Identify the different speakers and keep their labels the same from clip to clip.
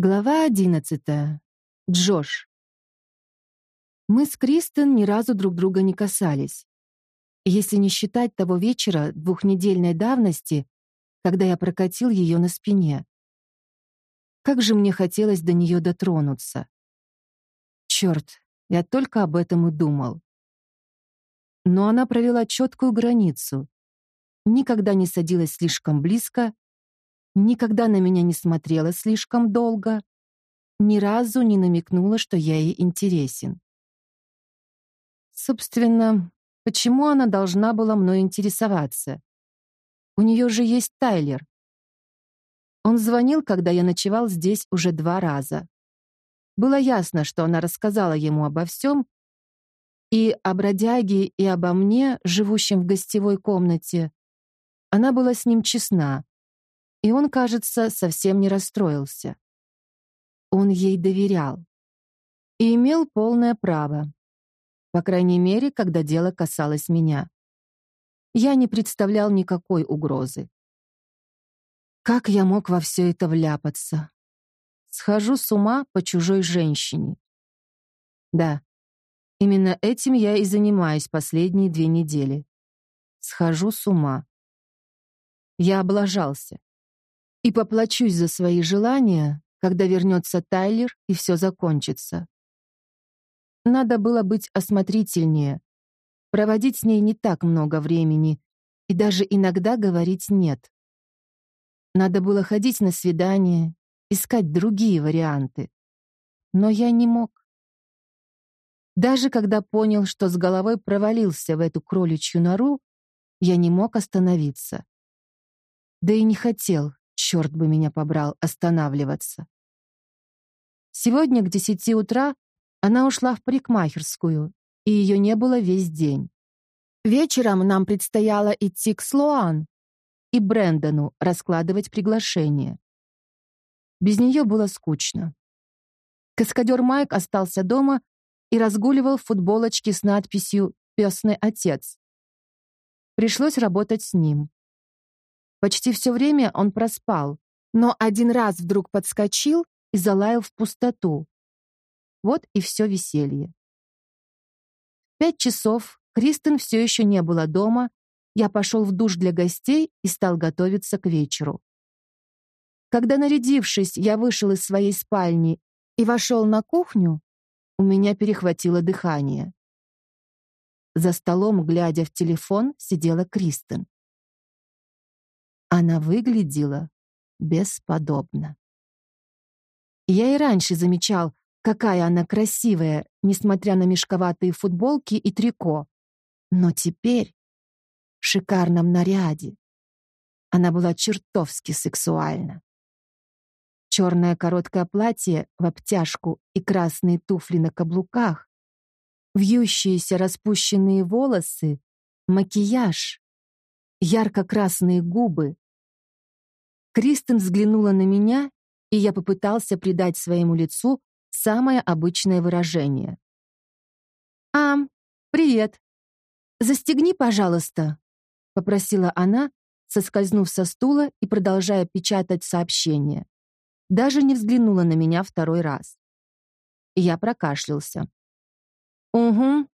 Speaker 1: Глава одиннадцатая. Джош. Мы с Кристен ни разу друг друга не касались. Если не считать того вечера двухнедельной давности, когда я прокатил ее на спине. Как же мне хотелось до нее дотронуться. Черт, я только об этом и думал. Но она провела четкую границу. Никогда не садилась слишком близко, никогда на меня не смотрела слишком долго, ни разу не намекнула, что я ей интересен. Собственно, почему она должна была мной интересоваться? У нее же есть Тайлер. Он звонил, когда я ночевал здесь уже два раза. Было ясно, что она рассказала ему обо всем, и о бродяге, и обо мне, живущем в гостевой комнате. Она была с ним честна, и он, кажется, совсем не расстроился. Он ей доверял и имел полное право, по крайней мере, когда дело касалось меня. Я не представлял никакой угрозы. Как я мог во все это вляпаться? Схожу с ума по чужой женщине. Да, именно этим я и занимаюсь последние две недели. Схожу с ума. Я облажался и поплачусь за свои желания, когда вернется Тайлер и все закончится. Надо было быть осмотрительнее, проводить с ней не так много времени и даже иногда говорить «нет». Надо было ходить на свидания, искать другие варианты. Но я не мог. Даже когда понял, что с головой провалился в эту кроличью нору, я не мог остановиться. Да и не хотел, черт бы меня побрал, останавливаться. Сегодня к десяти утра она ушла в парикмахерскую, и ее не было весь день. Вечером нам предстояло идти к Слоан и Брэндону раскладывать приглашение. Без нее было скучно. Каскадер Майк остался дома и разгуливал в футболочке с надписью «Песный отец». Пришлось работать с ним. Почти все время он проспал, но один раз вдруг подскочил и залаял в пустоту. Вот и все веселье. пять часов Кристен все еще не была дома, я пошел в душ для гостей и стал готовиться к вечеру. Когда, нарядившись, я вышел из своей спальни и вошел на кухню, у меня перехватило дыхание. За столом, глядя в телефон, сидела Кристен. Она выглядела бесподобно. Я и раньше замечал, какая она красивая, несмотря на мешковатые футболки и трико. Но теперь в шикарном наряде она была чертовски сексуальна. Черное короткое платье в обтяжку и красные туфли на каблуках, вьющиеся распущенные волосы, макияж, ярко-красные губы. Кристен взглянула на меня и я попытался придать своему лицу самое обычное выражение. «Ам, привет. Застегни, пожалуйста», — попросила она, соскользнув со стула и продолжая печатать сообщение. Даже не взглянула на меня второй раз. Я прокашлялся. «Угу,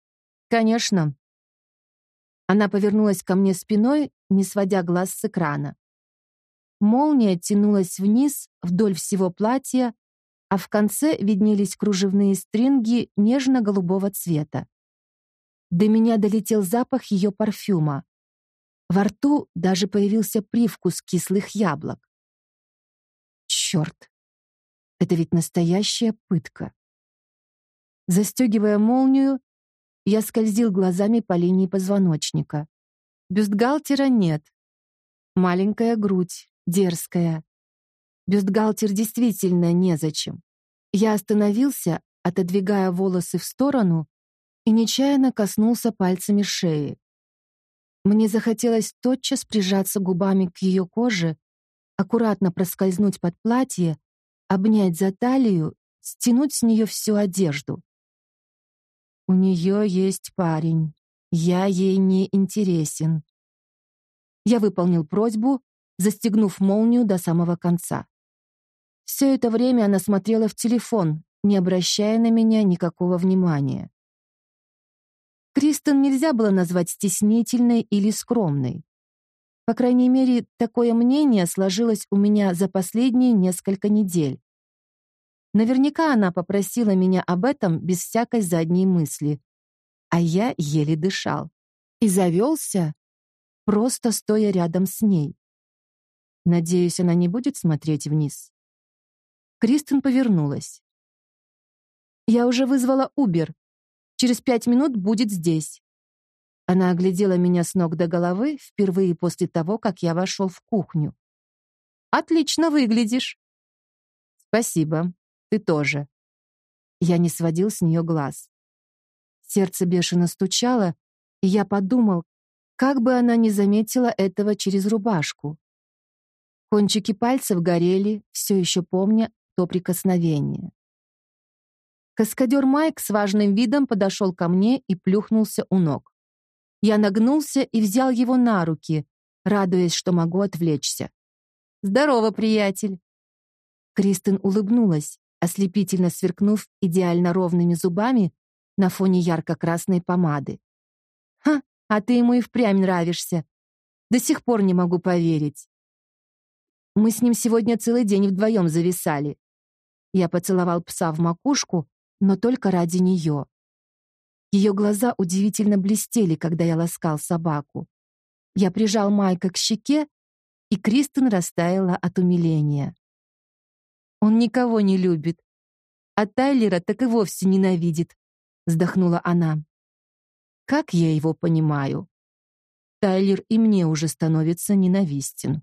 Speaker 1: конечно». Она повернулась ко мне спиной, не сводя глаз с экрана. Молния тянулась вниз вдоль всего платья, а в конце виднелись кружевные стринги нежно-голубого цвета. До меня долетел запах ее парфюма. Во рту даже появился привкус кислых яблок. Черт! Это ведь настоящая пытка. Застегивая молнию, я скользил глазами по линии позвоночника. Бюстгальтера нет. Маленькая грудь, дерзкая. Бюстгальтер действительно незачем. Я остановился, отодвигая волосы в сторону, и нечаянно коснулся пальцами шеи. Мне захотелось тотчас прижаться губами к ее коже, аккуратно проскользнуть под платье, обнять за талию, стянуть с нее всю одежду. У нее есть парень. Я ей не интересен. Я выполнил просьбу, застегнув молнию до самого конца. Все это время она смотрела в телефон, не обращая на меня никакого внимания. Кристен нельзя было назвать стеснительной или скромной. По крайней мере, такое мнение сложилось у меня за последние несколько недель. Наверняка она попросила меня об этом без всякой задней мысли, а я еле дышал. И завелся, просто стоя рядом с ней. Надеюсь, она не будет смотреть вниз. Кристен повернулась. «Я уже вызвала Убер. Через пять минут будет здесь». Она оглядела меня с ног до головы впервые после того, как я вошел в кухню. «Отлично выглядишь». «Спасибо. Ты тоже». Я не сводил с нее глаз. Сердце бешено стучало, и я подумал, как бы она не заметила этого через рубашку. Кончики пальцев горели, все еще помня то прикосновение. Каскадер Майк с важным видом подошел ко мне и плюхнулся у ног. Я нагнулся и взял его на руки, радуясь, что могу отвлечься. «Здорово, приятель!» Кристин улыбнулась, ослепительно сверкнув идеально ровными зубами на фоне ярко-красной помады. «Ха, а ты ему и впрямь нравишься. До сих пор не могу поверить. Мы с ним сегодня целый день вдвоем зависали. Я поцеловал пса в макушку, но только ради нее. Ее глаза удивительно блестели, когда я ласкал собаку. Я прижал Майка к щеке, и Кристен растаяла от умиления. «Он никого не любит, а Тайлера так и вовсе ненавидит», — вздохнула она. «Как я его понимаю? Тайлер и мне уже становится ненавистен».